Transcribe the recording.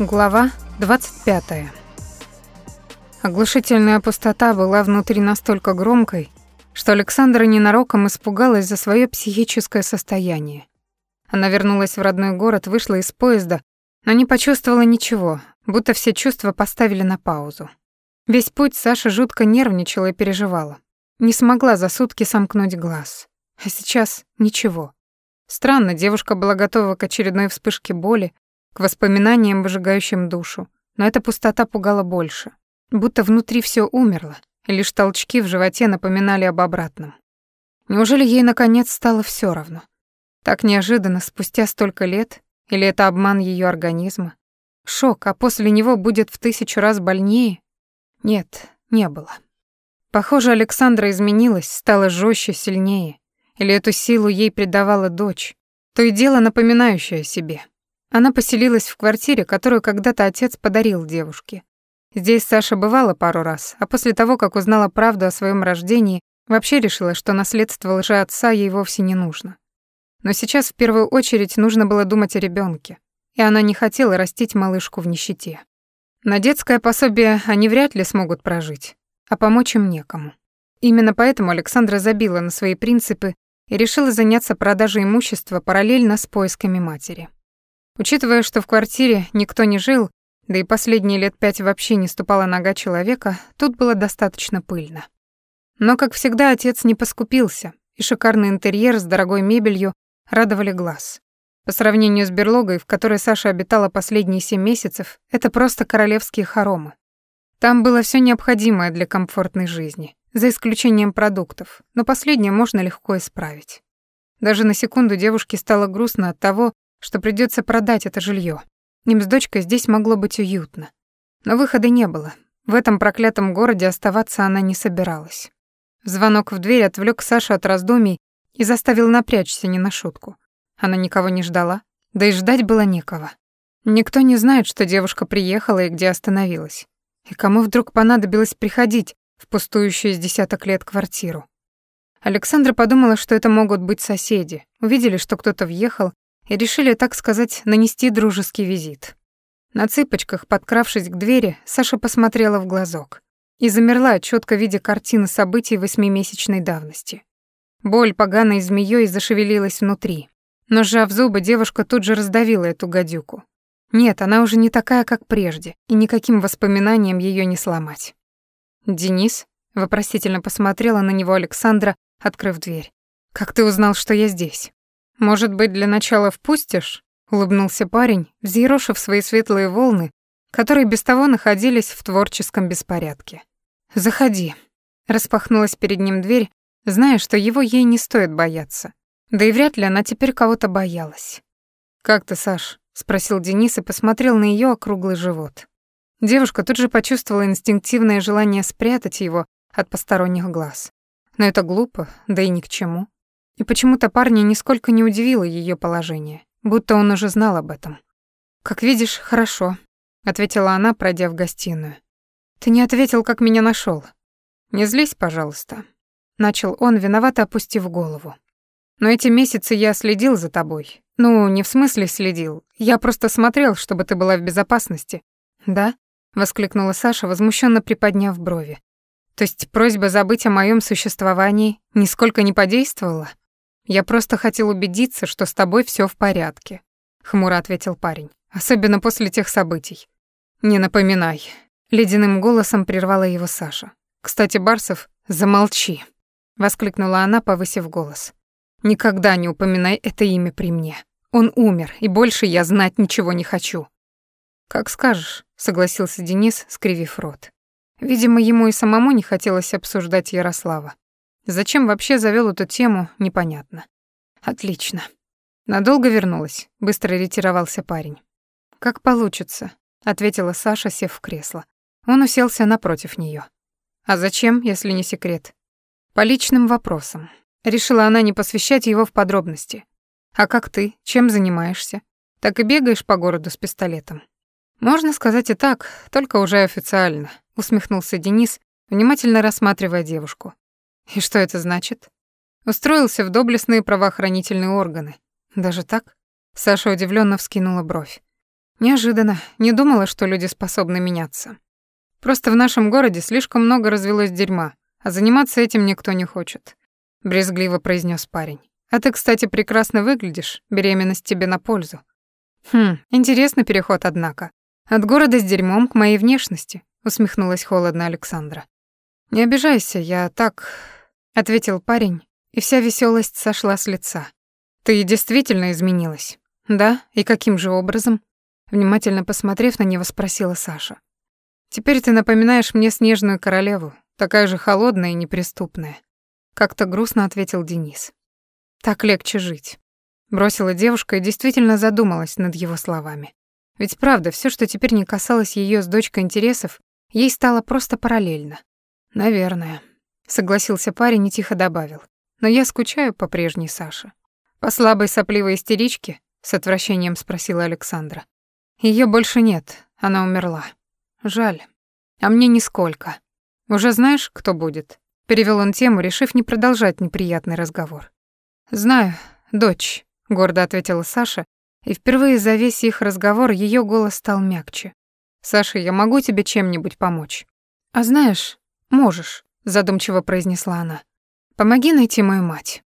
Глава 25. Оглушительная пустота была внутри настолько громкой, что Александра ненароком испугалась за свое психическое состояние. Она вернулась в родной город, вышла из поезда, но не почувствовала ничего, будто все чувства поставили на паузу. Весь путь Саша жутко нервничала и переживала. Не смогла за сутки сомкнуть глаз. А сейчас ничего. Странно, девушка была готова к очередной вспышке боли, к воспоминаниям, выжигающим душу. Но эта пустота пугала больше. Будто внутри все умерло, и лишь толчки в животе напоминали об обратном. Неужели ей наконец стало все равно? Так неожиданно, спустя столько лет? Или это обман ее организма? Шок, а после него будет в тысячу раз больнее? Нет, не было. Похоже, Александра изменилась, стала жестче, сильнее. Или эту силу ей придавала дочь, то и дело напоминающая о себе. Она поселилась в квартире, которую когда-то отец подарил девушке. Здесь Саша бывала пару раз, а после того, как узнала правду о своем рождении, вообще решила, что наследство лжеотца ей вовсе не нужно. Но сейчас в первую очередь нужно было думать о ребенке, и она не хотела растить малышку в нищете. На детское пособие они вряд ли смогут прожить, а помочь им некому. Именно поэтому Александра забила на свои принципы и решила заняться продажей имущества параллельно с поисками матери. Учитывая, что в квартире никто не жил, да и последние лет пять вообще не ступала нога человека, тут было достаточно пыльно. Но, как всегда, отец не поскупился, и шикарный интерьер с дорогой мебелью радовали глаз. По сравнению с берлогой, в которой Саша обитала последние семь месяцев, это просто королевские хоромы. Там было все необходимое для комфортной жизни, за исключением продуктов, но последнее можно легко исправить. Даже на секунду девушке стало грустно от того, что придется продать это жилье. Им с дочкой здесь могло быть уютно. Но выхода не было. В этом проклятом городе оставаться она не собиралась. Звонок в дверь отвлек Сашу от раздумий и заставил напрячься не на шутку. Она никого не ждала, да и ждать было некого. Никто не знает, что девушка приехала и где остановилась. И кому вдруг понадобилось приходить в пустующую с десяток лет квартиру. Александра подумала, что это могут быть соседи. Увидели, что кто-то въехал и решили, так сказать, нанести дружеский визит. На цыпочках, подкравшись к двери, Саша посмотрела в глазок и замерла, четко видя картины событий восьмимесячной давности. Боль поганой змеей зашевелилась внутри, но, сжав зубы, девушка тут же раздавила эту гадюку. Нет, она уже не такая, как прежде, и никаким воспоминанием ее не сломать. «Денис?» — вопросительно посмотрела на него Александра, открыв дверь. «Как ты узнал, что я здесь?» «Может быть, для начала впустишь?» — улыбнулся парень, взъерошив свои светлые волны, которые без того находились в творческом беспорядке. «Заходи». Распахнулась перед ним дверь, зная, что его ей не стоит бояться. Да и вряд ли она теперь кого-то боялась. «Как ты, Саш?» — спросил Денис и посмотрел на ее округлый живот. Девушка тут же почувствовала инстинктивное желание спрятать его от посторонних глаз. Но это глупо, да и ни к чему. И почему-то парня нисколько не удивило ее положение, будто он уже знал об этом. «Как видишь, хорошо», — ответила она, пройдя в гостиную. «Ты не ответил, как меня нашел. «Не злись, пожалуйста», — начал он, виновато опустив голову. «Но эти месяцы я следил за тобой. Ну, не в смысле следил. Я просто смотрел, чтобы ты была в безопасности». «Да?» — воскликнула Саша, возмущенно приподняв брови. «То есть просьба забыть о моем существовании нисколько не подействовала?» Я просто хотел убедиться, что с тобой все в порядке, хмуро ответил парень. Особенно после тех событий. Не напоминай, ледяным голосом прервала его Саша. Кстати, Барсов, замолчи, воскликнула она, повысив голос. Никогда не упоминай это имя при мне. Он умер, и больше я знать ничего не хочу. Как скажешь, согласился Денис, скривив рот. Видимо, ему и самому не хотелось обсуждать Ярослава. Зачем вообще завёл эту тему, непонятно. Отлично. Надолго вернулась, быстро ретировался парень. Как получится, ответила Саша, сев в кресло. Он уселся напротив неё. А зачем, если не секрет? По личным вопросам. Решила она не посвящать его в подробности. А как ты? Чем занимаешься? Так и бегаешь по городу с пистолетом. Можно сказать и так, только уже официально, усмехнулся Денис, внимательно рассматривая девушку. И что это значит? Устроился в доблестные правоохранительные органы. Даже так? Саша удивленно вскинула бровь. Неожиданно. Не думала, что люди способны меняться. Просто в нашем городе слишком много развелось дерьма, а заниматься этим никто не хочет, брезгливо произнес парень. А ты, кстати, прекрасно выглядишь. Беременность тебе на пользу. Хм, интересный переход, однако. От города с дерьмом к моей внешности, усмехнулась холодно Александра. Не обижайся, я так, ответил парень, и вся веселость сошла с лица. Ты действительно изменилась. Да? И каким же образом? Внимательно посмотрев на него, спросила Саша. Теперь ты напоминаешь мне снежную королеву, такая же холодная и неприступная. Как-то грустно ответил Денис. Так легче жить. Бросила девушка и действительно задумалась над его словами. Ведь правда, все, что теперь не касалось ее с дочкой интересов, ей стало просто параллельно. Наверное, согласился парень и тихо добавил. Но я скучаю по прежней Саше. По слабой сопливой истеричке, с отвращением спросила Александра. Ее больше нет, она умерла. Жаль. А мне нисколько. Уже знаешь, кто будет? Перевел он тему, решив не продолжать неприятный разговор. Знаю, дочь, гордо ответила Саша, и впервые за весь их разговор ее голос стал мягче. Саша, я могу тебе чем-нибудь помочь? А знаешь, можешь, задумчиво произнесла она. Помоги найти мою мать.